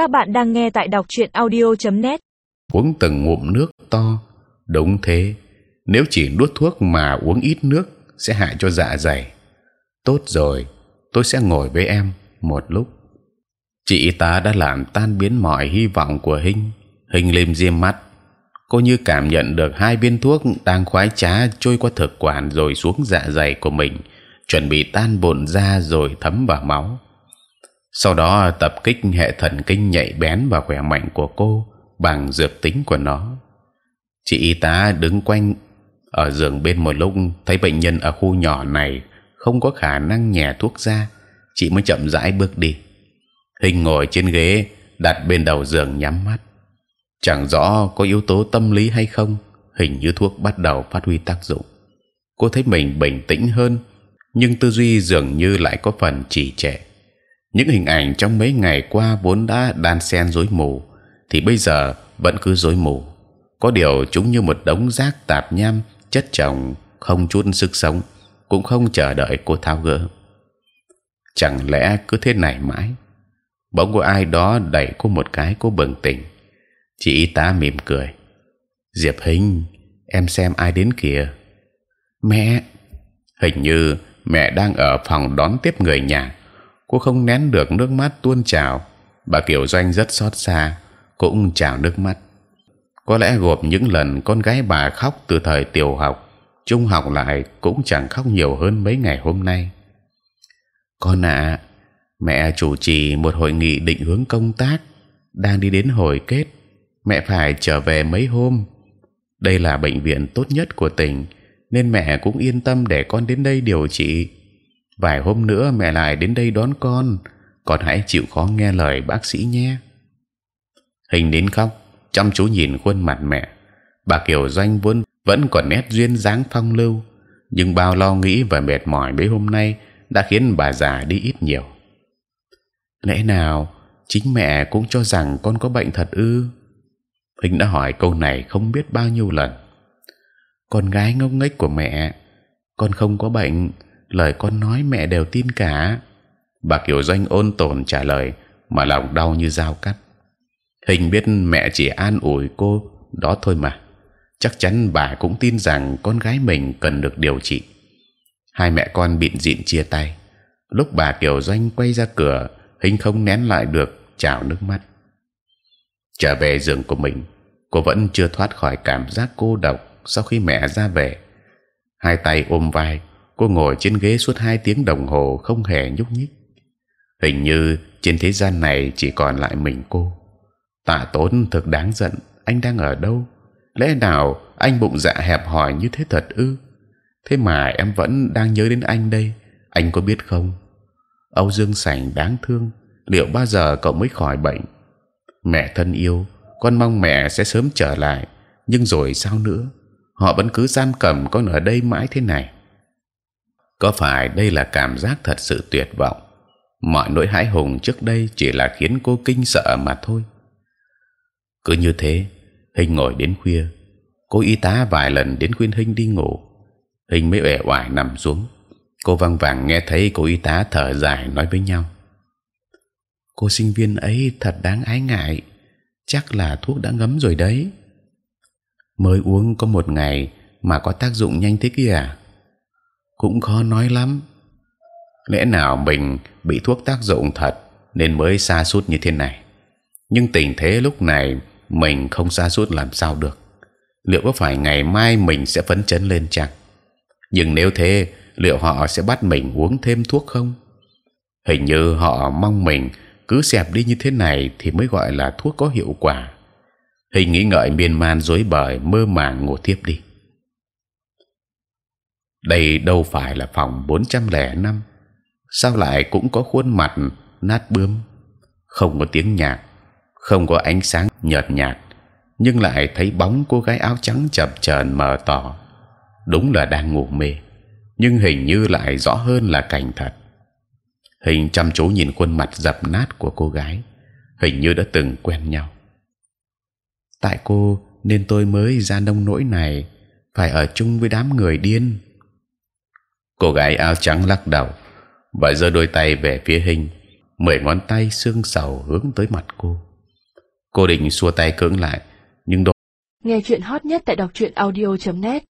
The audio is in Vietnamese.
Các bạn đang nghe tại đọc truyện audio.net. uống từng ngụm nước to. Đúng thế. Nếu chỉ nuốt thuốc mà uống ít nước sẽ hại cho dạ dày. Tốt rồi, tôi sẽ ngồi với em một lúc. Chị y tá đã làm tan biến mọi hy vọng của hình hình lim diêm mắt. Cô như cảm nhận được hai viên thuốc đang khoái trá trôi qua thực quản rồi xuống dạ dày của mình, chuẩn bị tan bồn ra rồi thấm vào máu sau đó tập kích hệ thần kinh nhạy bén và khỏe mạnh của cô bằng dược tính của nó. Chị y tá đứng quanh ở giường bên một lúc thấy bệnh nhân ở khu nhỏ này không có khả năng nhè thuốc ra, chị mới chậm rãi bước đi. Hình ngồi trên ghế đặt bên đầu giường nhắm mắt, chẳng rõ có yếu tố tâm lý hay không. Hình như thuốc bắt đầu phát huy tác dụng. Cô thấy mình bình tĩnh hơn, nhưng tư duy dường như lại có phần trì trệ những hình ảnh trong mấy ngày qua vốn đã đan xen rối mù, thì bây giờ vẫn cứ rối mù. Có điều chúng như một đống rác tạp nham, chất chồng, không chút sức sống, cũng không chờ đợi cô thao gỡ. Chẳng lẽ cứ thế này mãi? Bỗng có ai đó đẩy cô một cái, cô bừng tỉnh. Chị y tá mỉm cười. Diệp hình, em xem ai đến kìa. Mẹ. Hình như mẹ đang ở phòng đón tiếp người nhà cô không nén được nước mắt tuôn trào. Bà kiều doanh rất xót xa, cũng trào nước mắt. Có lẽ gộp những lần con gái bà khóc từ thời tiểu học, trung học lại cũng chẳng khóc nhiều hơn mấy ngày hôm nay. Con ạ, mẹ chủ trì một hội nghị định hướng công tác, đang đi đến hồi kết. Mẹ phải trở về mấy hôm. Đây là bệnh viện tốt nhất của tỉnh, nên mẹ cũng yên tâm để con đến đây điều trị vài hôm nữa mẹ lại đến đây đón con con hãy chịu khó nghe lời bác sĩ nhé. Hình đến khóc, chăm chú nhìn khuôn mặt mẹ. Bà kiều doanh vốn vẫn còn nét duyên dáng phong lưu, nhưng bao lo nghĩ và mệt mỏi mấy hôm nay đã khiến bà già đi ít nhiều. Lẽ nào chính mẹ cũng cho rằng con có bệnh thật ư? Hình đã hỏi câu này không biết bao nhiêu lần. Con gái ngốc nghếch của mẹ, con không có bệnh lời con nói mẹ đều tin cả. Bà kiều doanh ôn tồn trả lời, mà lòng đau như dao cắt. Hình biết mẹ chỉ an ủi cô, đó thôi mà. Chắc chắn bà cũng tin rằng con gái mình cần được điều trị. Hai mẹ con bịn dịn chia tay. Lúc bà kiều doanh quay ra cửa, hình không nén lại được, trào nước mắt. Trở về giường của mình, cô vẫn chưa thoát khỏi cảm giác cô độc sau khi mẹ ra về. Hai tay ôm vai cô ngồi trên ghế suốt hai tiếng đồng hồ không hề nhúc nhích. Hình như trên thế gian này chỉ còn lại mình cô. Tạ tốn thực đáng giận, anh đang ở đâu? Lẽ nào anh bụng dạ hẹp hòi như thế thật ư? Thế mà em vẫn đang nhớ đến anh đây, anh có biết không? Âu dương sảnh đáng thương, liệu bao giờ cậu mới khỏi bệnh? Mẹ thân yêu, con mong mẹ sẽ sớm trở lại, nhưng rồi sao nữa? Họ vẫn cứ giam cầm con ở đây mãi thế này có phải đây là cảm giác thật sự tuyệt vọng? Mọi nỗi hãi hùng trước đây chỉ là khiến cô kinh sợ mà thôi. Cứ như thế, hình ngồi đến khuya. Cô y tá vài lần đến khuyên hình đi ngủ. Hình mới uể oải nằm xuống. Cô văng vẳng nghe thấy cô y tá thở dài nói với nhau. Cô sinh viên ấy thật đáng ái ngại. Chắc là thuốc đã ngấm rồi đấy. Mới uống có một ngày mà có tác dụng nhanh thế kia à? Cũng khó nói lắm. Lẽ nào mình bị thuốc tác dụng thật nên mới xa suốt như thế này? Nhưng tình thế lúc này mình không xa suốt làm sao được. Liệu có phải ngày mai mình sẽ phấn chấn lên chăng? Nhưng nếu thế, liệu họ sẽ bắt mình uống thêm thuốc không? Hình như họ mong mình cứ xẹp đi như thế này thì mới gọi là thuốc có hiệu quả. Hình nghĩ ngợi miên man dối bời, mơ màng ngủ tiếp đi đây đâu phải là phòng 405 sao lại cũng có khuôn mặt nát bươm không có tiếng nhạc, không có ánh sáng nhợt nhạt, nhưng lại thấy bóng cô gái áo trắng chập chờn mờ tỏ. Đúng là đang ngủ mê, nhưng hình như lại rõ hơn là cảnh thật. Hình chăm chú nhìn khuôn mặt dập nát của cô gái, hình như đã từng quen nhau. Tại cô, nên tôi mới ra nông nỗi này, phải ở chung với đám người điên cô gái áo trắng lắc đầu và giơ đôi tay về phía hình, mười ngón tay xương sầu hướng tới mặt cô. Cô định xua tay cưỡng lại, nhưng đột Nghe chuyện hot nhất tại đọc truyện audio.net